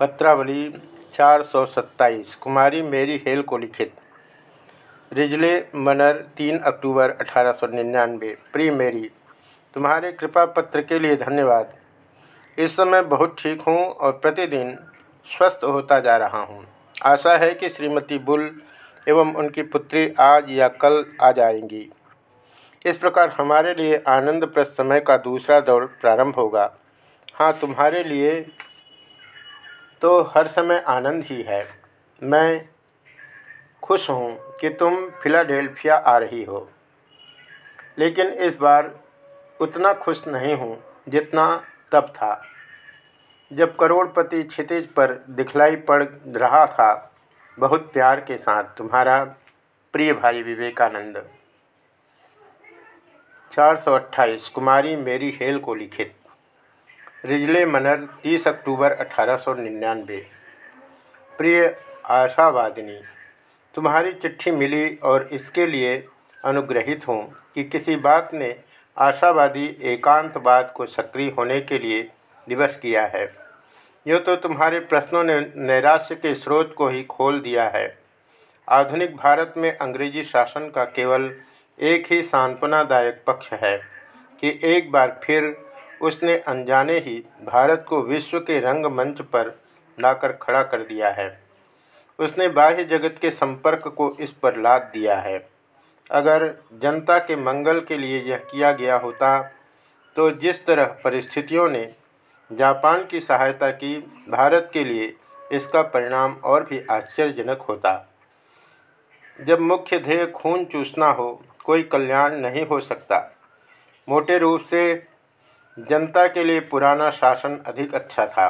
पत्रावली चार सौ सत्ताईस, कुमारी मेरी हेल को लिखित। रिजले मनर तीन अक्टूबर अठारह सौ निन्यानवे प्री मेरी, तुम्हारे कृपा पत्र के लिए धन्यवाद। इस समय बहुत ठीक हूँ और प्रतिदिन स्वस्थ होता जा रहा हूँ। आशा है कि श्रीमती बुल एवं उनकी पुत्री आज या कल आ जाएँगी। इस प्रकार हमारे आनंद आनंदप्रद समय का दूसरा दौर प्रारंभ होगा। हाँ तुम्हारे लिए तो हर समय आनंद ही है। मैं खुश हूँ कि तुम फिलाडेल्फिया आ रही हो। लेकिन इस बार उतना खुश नहीं हूँ जितना तब था। जब करोड़पति क्षितिज पर दिखलाई पड़ रहा था, बहुत प्यार के साथ तुम्हारा प्रिय भाई विवेकानंद। चार सौ अट्ठाईस कुमारी मेरी हेल को लिखित। रिजले मनर 30 अक्टूबर अठारह सौ निन्यानवे। प्रिय आशावादिनी, तुम्हारी चिट्ठी मिली और इसके लिए अनुग्रहित हूँ कि किसी बात ने आशावादी एकांतवाद को सक्रिय होने के लिए दिवस किया है। यो तो तुम्हारे प्रश्नों ने नैराश्य के स्रोत को ही खोल दिया है। आधुनिक भारत में अंग्रेज़ी शासन का केवल एक ही सांत्वनादायक पक्ष है कि एक बार फिर उसने अनजाने ही भारत को विश्व के रंगमंच पर लाकर खड़ा कर दिया है। उसने बाह्य जगत के संपर्क को इस पर लाद दिया है। अगर जनता के मंगल के लिए यह किया गया होता तो जिस तरह परिस्थितियों ने जापान की सहायता की, भारत के लिए इसका परिणाम और भी आश्चर्यजनक होता। जब मुख्य ध्येय खून चूसना हो, कोई कल्याण नहीं हो सकता। मोटे रूप से जनता के लिए पुराना शासन अधिक अच्छा था,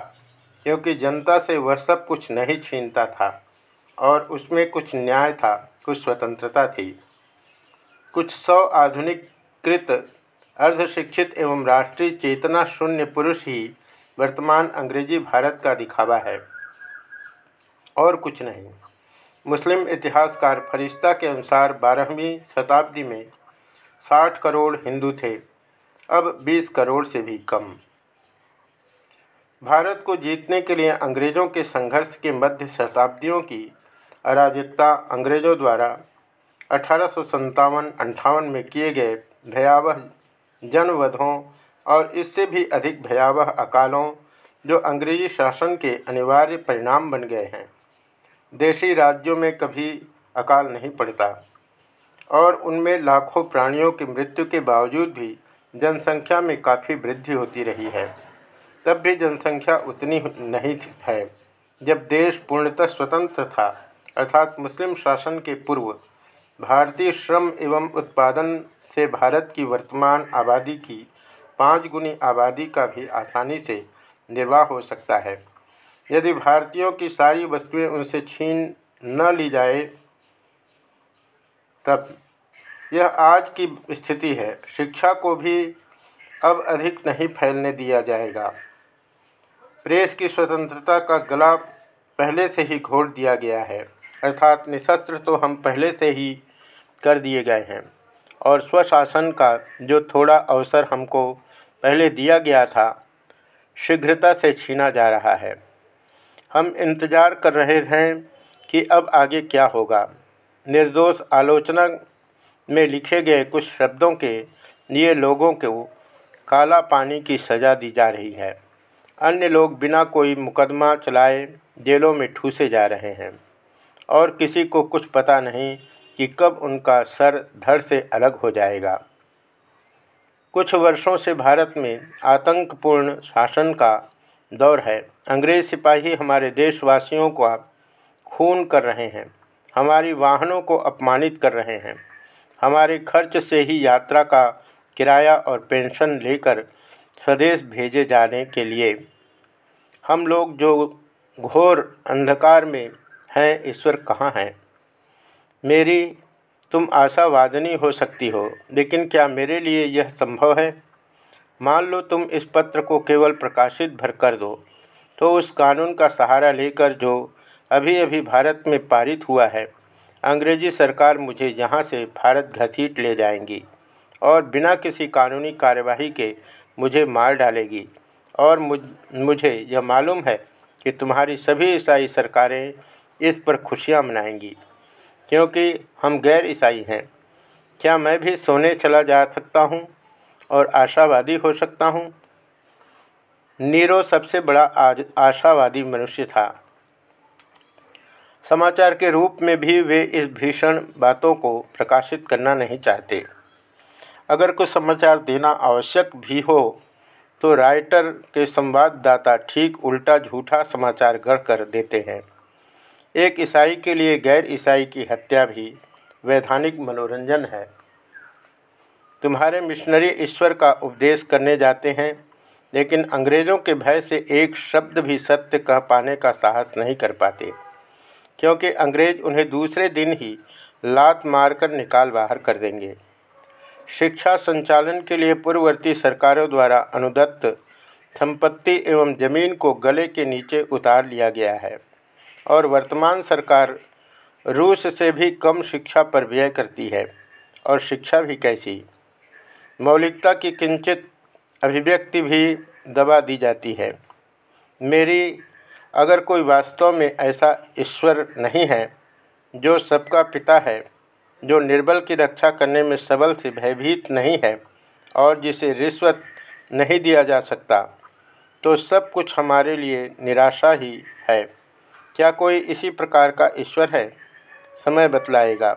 क्योंकि जनता से वह सब कुछ नहीं छीनता था और उसमें कुछ न्याय था, कुछ स्वतंत्रता थी। कुछ सौ आधुनिकृत अर्धशिक्षित एवं राष्ट्रीय चेतना शून्य पुरुष ही वर्तमान अंग्रेज़ी भारत का दिखावा है। और कुछ नहीं। मुस्लिम इतिहासकार फरिश्ता के अनुसार बारहवीं शताब्दी में साठ करोड़ हिंदू थे। अब 20 करोड़ से भी कम। भारत को जीतने के लिए अंग्रेज़ों के संघर्ष के मध्य शताब्दियों की अराजकता अंग्रेज़ों द्वारा अठारह सौ अंठावन में किए गए भयावह जनवधों और इससे भी अधिक भयावह अकालों जो अंग्रेज़ी शासन के अनिवार्य परिणाम बन गए हैं। देशी राज्यों में कभी अकाल नहीं पड़ता और उनमें लाखों प्राणियों की मृत्यु के बावजूद भी जनसंख्या में काफ़ी वृद्धि होती रही है। तब भी जनसंख्या उतनी नहीं है। जब देश पूर्णतः स्वतंत्र था, अर्थात मुस्लिम शासन के पूर्व, भारतीय श्रम एवं उत्पादन से भारत की वर्तमान आबादी की पाँच गुनी आबादी का भी आसानी से निर्वाह हो सकता है। यदि भारतीयों की सारी वस्तुएँ उनसे छीन न ली जाए, तब यह आज की स्थिति है। शिक्षा को भी अब अधिक नहीं फैलने दिया जाएगा। प्रेस की स्वतंत्रता का गला पहले से ही घोट दिया गया है। अर्थात निशस्त्र तो हम पहले से ही कर दिए गए हैं। और स्वशासन का जो थोड़ा अवसर हमको पहले दिया गया था, शीघ्रता से छीना जा रहा है। हम इंतज़ार कर रहे हैं कि अब आगे क्या होगा। निर्दोष आलोचना में लिखे गए कुछ शब्दों के लिए लोगों को काला पानी की सज़ा दी जा रही है। अन्य लोग बिना कोई मुकदमा चलाए जेलों में ठूसे जा रहे हैं और किसी को कुछ पता नहीं कि कब उनका सर धड़ से अलग हो जाएगा। कुछ वर्षों से भारत में आतंकपूर्ण शासन का दौर है। अंग्रेज़ सिपाही हमारे देशवासियों का खून कर रहे हैं। हमारी वाहनों को अपमानित कर रहे हैं। हमारे खर्च से ही यात्रा का किराया और पेंशन लेकर स्वदेश भेजे जाने के लिए। हम लोग जो घोर अंधकार में हैं, ईश्वर कहाँ हैं? मेरी तुम आशावादनी हो सकती हो, लेकिन क्या मेरे लिए यह संभव है? मान लो तुम इस पत्र को केवल प्रकाशित भर कर दो तो उस कानून का सहारा लेकर जो अभी अभी भारत में पारित हुआ है अंग्रेज़ी सरकार मुझे यहाँ से भारत घसीट ले जाएँगी और बिना किसी कानूनी कार्यवाही के मुझे मार डालेगी। और मुझ यह मालूम है कि तुम्हारी सभी ईसाई सरकारें इस पर खुशियाँ मनाएँगी, क्योंकि हम गैर ईसाई हैं। क्या मैं भी सोने चला जा सकता हूँ और आशावादी हो सकता हूँ? नीरो सबसे बड़ा आशावादी मनुष्य था। समाचार के रूप में भी वे इस भीषण बातों को प्रकाशित करना नहीं चाहते। अगर कुछ समाचार देना आवश्यक भी हो तो राइटर के संवाददाता ठीक उल्टा झूठा समाचार गढ़ कर देते हैं। एक ईसाई के लिए गैर ईसाई की हत्या भी वैधानिक मनोरंजन है। तुम्हारे मिशनरी ईश्वर का उपदेश करने जाते हैं, लेकिन अंग्रेज़ों के भय से एक शब्द भी सत्य कह पाने का साहस नहीं कर पाते। क्योंकि अंग्रेज़ उन्हें दूसरे दिन ही लात मारकर निकाल बाहर कर देंगे। शिक्षा संचालन के लिए पूर्ववर्ती सरकारों द्वारा अनुदत्त संपत्ति एवं ज़मीन को गले के नीचे उतार लिया गया है और वर्तमान सरकार रूस से भी कम शिक्षा पर व्यय करती है और शिक्षा भी कैसी। मौलिकता की किंचित अभिव्यक्ति भी दबा दी जाती है। मेरी अगर कोई वास्तव में ऐसा ईश्वर नहीं है, जो सबका पिता है, जो निर्बल की रक्षा करने में सबल से भयभीत नहीं है और जिसे रिश्वत नहीं दिया जा सकता तो सब कुछ हमारे लिए निराशा ही है। क्या कोई इसी प्रकार का ईश्वर है? समय बतलाएगा।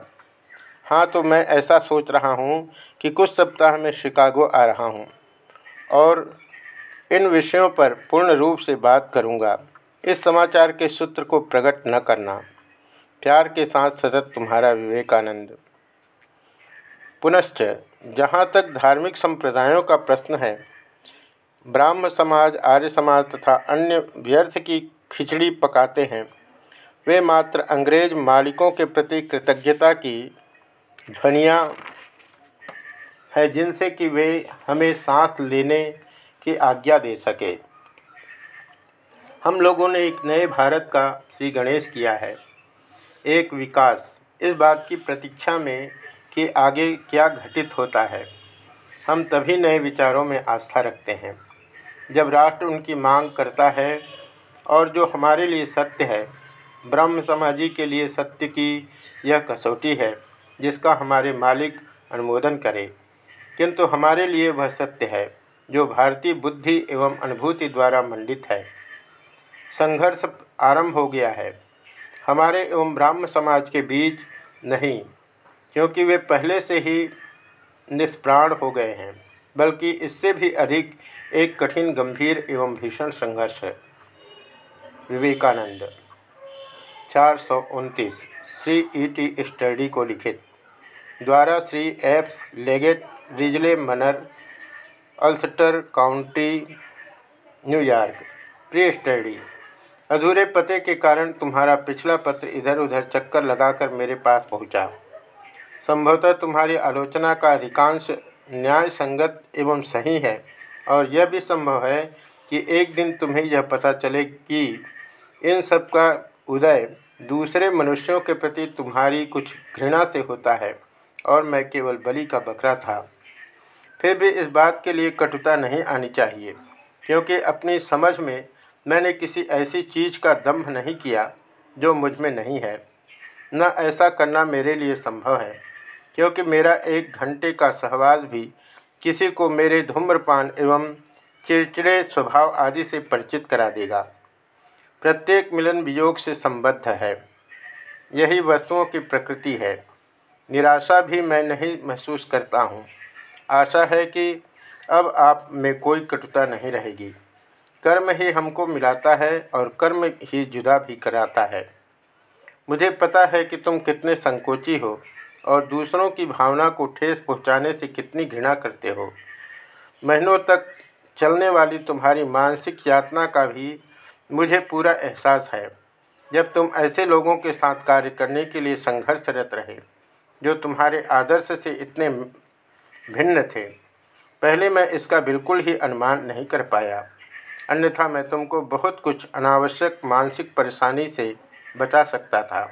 हाँ तो मैं ऐसा सोच रहा हूँ कि कुछ सप्ताह में शिकागो आ रहा हूँ और इन विषयों पर पूर्ण रूप से बात करूँगा। इस समाचार के सूत्र को प्रकट न करना। प्यार के साथ सतत तुम्हारा विवेकानंद। पुनश्च, जहाँ तक धार्मिक संप्रदायों का प्रश्न है, ब्राह्म समाज, आर्य समाज तथा अन्य व्यर्थ की खिचड़ी पकाते हैं, वे मात्र अंग्रेज़ मालिकों के प्रति कृतज्ञता की ध्वनियाँ है जिनसे कि वे हमें सांस लेने की आज्ञा दे सके। हम लोगों ने एक नए भारत का श्री गणेश किया है। एक विकास। इस बात की प्रतीक्षा में कि आगे क्या घटित होता है। हम तभी नए विचारों में आस्था रखते हैं। जब राष्ट्र उनकी मांग करता है और जो हमारे लिए सत्य है, ब्रह्म समाजी के लिए सत्य की यह कसौटी है, जिसका हमारे मालिक अनुमोदन करे। किंतु हमारे लिए वह सत्य है, जो भारतीय बुद्धि एवं अनुभूति द्वारा मंडित है। संघर्ष आरंभ हो गया है। हमारे एवं ब्राह्म समाज के बीच नहीं, क्योंकि वे पहले से ही निष्प्राण हो गए हैं, बल्कि इससे भी अधिक एक कठिन, गंभीर एवं भीषण संघर्ष है। विवेकानंद, चार सौ उनतीस, श्री ई टी स्टडी को लिखित, द्वारा Shri F. Leggett, Risley, Manor, Ulster County New York pre study. अधूरे पते के कारण तुम्हारा पिछला पत्र इधर उधर चक्कर लगाकर मेरे पास पहुँचा। संभवतः तुम्हारी आलोचना का अधिकांश न्याय संगत एवं सही है, और यह भी संभव है कि एक दिन तुम्हें यह पता चले कि इन सब का उदय दूसरे मनुष्यों के प्रति तुम्हारी कुछ घृणा से होता है, और मैं केवल बलि का बकरा था फिर भी इस बात के लिए कटुता नहीं आनी चाहिए, क्योंकि अपनी समझ में मैंने किसी ऐसी चीज़ का दम्भ नहीं किया जो मुझमें नहीं है। न ऐसा करना मेरे लिए संभव है, क्योंकि मेरा एक घंटे का सहवास भी किसी को मेरे धूम्रपान एवं चिड़चिड़े स्वभाव आदि से परिचित करा देगा। प्रत्येक मिलन वियोग से संबद्ध है। यही वस्तुओं की प्रकृति है। निराशा भी मैं नहीं महसूस करता हूँ। आशा है कि अब आप में कोई कटुता नहीं रहेगी। कर्म ही हमको मिलाता है और कर्म ही जुदा भी कराता है। मुझे पता है कि तुम कितने संकोची हो और दूसरों की भावना को ठेस पहुँचाने से कितनी घृणा करते हो। महीनों तक चलने वाली तुम्हारी मानसिक यातना का भी मुझे पूरा एहसास है, जब तुम ऐसे लोगों के साथ कार्य करने के लिए संघर्षरत रहे, जो तुम्हारे आदर्श से इतने भिन्न थे। पहले मैं इसका बिल्कुल ही अनुमान नहीं कर पाया। अन्यथा मैं तुमको बहुत कुछ अनावश्यक मानसिक परेशानी से बचा सकता था।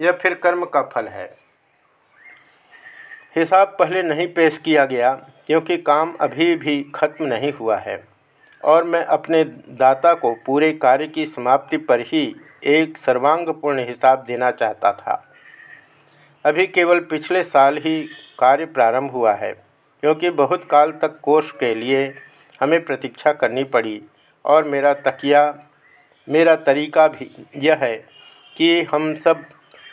यह फिर कर्म का फल है। हिसाब पहले नहीं पेश किया गया, क्योंकि काम अभी भी खत्म नहीं हुआ है, और मैं अपने दाता को पूरे कार्य की समाप्ति पर ही एक सर्वांगपूर्ण हिसाब देना चाहता था। अभी केवल पिछले साल ही कार्य प्रारंभ हुआ है, क्योंकि बहुत काल तक कोष के लिए हमें प्रतीक्षा करनी पड़ी और मेरा तकिया, मेरा तरीका भी यह है कि हम सब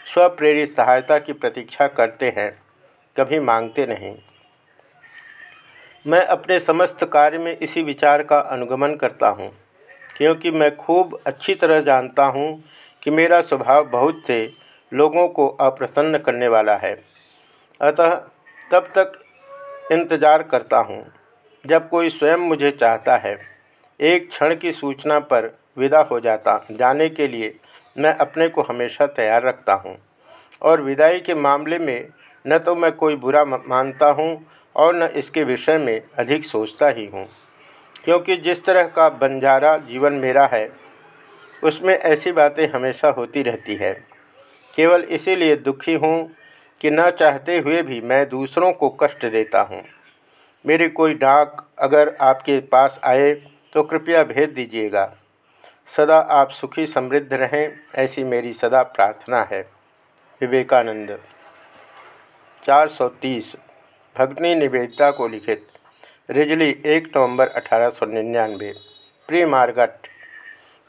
स्वप्रेरित सहायता की प्रतीक्षा करते हैं, कभी मांगते नहीं। मैं अपने समस्त कार्य में इसी विचार का अनुगमन करता हूँ, क्योंकि मैं खूब अच्छी तरह जानता हूँ कि मेरा स्वभाव बहुत से लोगों को अप्रसन्न करने वाला है। अतः तब तक इंतज़ार करता हूँ। जब कोई स्वयं मुझे चाहता है, एक क्षण की सूचना पर विदा हो जाता, जाने के लिए मैं अपने को हमेशा तैयार रखता हूँ। और विदाई के मामले में न तो मैं कोई बुरा मानता हूँ और न इसके विषय में अधिक सोचता ही हूँ। क्योंकि जिस तरह का बंजारा जीवन मेरा है, उसमें ऐसी बातें हमेशा होती रहती है। केवल इसीलिए दुखी हूँ कि न चाहते हुए भी मैं दूसरों को कष्ट देता हूँ। मेरी कोई डाक अगर आपके पास आए तो कृपया भेज दीजिएगा। सदा आप सुखी समृद्ध रहें, ऐसी मेरी सदा प्रार्थना है। विवेकानंद। 430 भगनी निवेदिता को लिखित। रिजली एक नवंबर अठारह प्रिय मार्गट,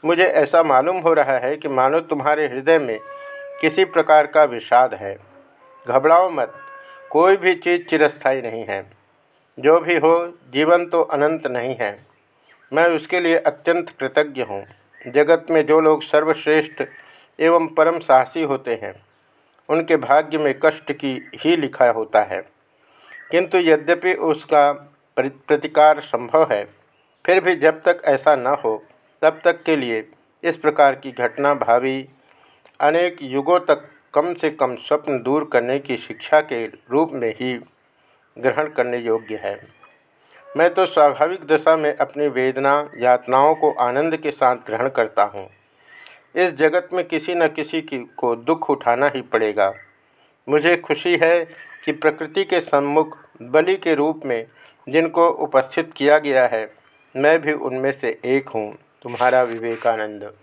मुझे ऐसा मालूम हो रहा है कि मानो तुम्हारे हृदय में किसी प्रकार का विषाद है। घबराओ मत। कोई भी चीज़ चिरस्थाई नहीं है। जो भी हो, जीवन तो अनंत नहीं है। मैं उसके लिए अत्यंत कृतज्ञ हूँ। जगत में जो लोग सर्वश्रेष्ठ एवं परम साहसी होते हैं, उनके भाग्य में कष्ट की ही लिखा होता है। किंतु यद्यपि उसका प्रतिकार संभव है, फिर भी जब तक ऐसा न हो, तब तक के लिए इस प्रकार की घटना भावी, अनेक युगों तक कम से कम स्वप्न दूर करने की शिक्षा के रूप में ही ग्रहण करने योग्य है। मैं तो स्वाभाविक दशा में अपनी वेदना, यातनाओं को आनंद के साथ ग्रहण करता हूँ। इस जगत में किसी न किसी की को दुख उठाना ही पड़ेगा। मुझे खुशी है कि प्रकृति के सम्मुख, बलि के रूप में जिनको उपस्थित किया गया है, मैं भी उनमें से एक हूँ। तुम्हारा विवेकानंद।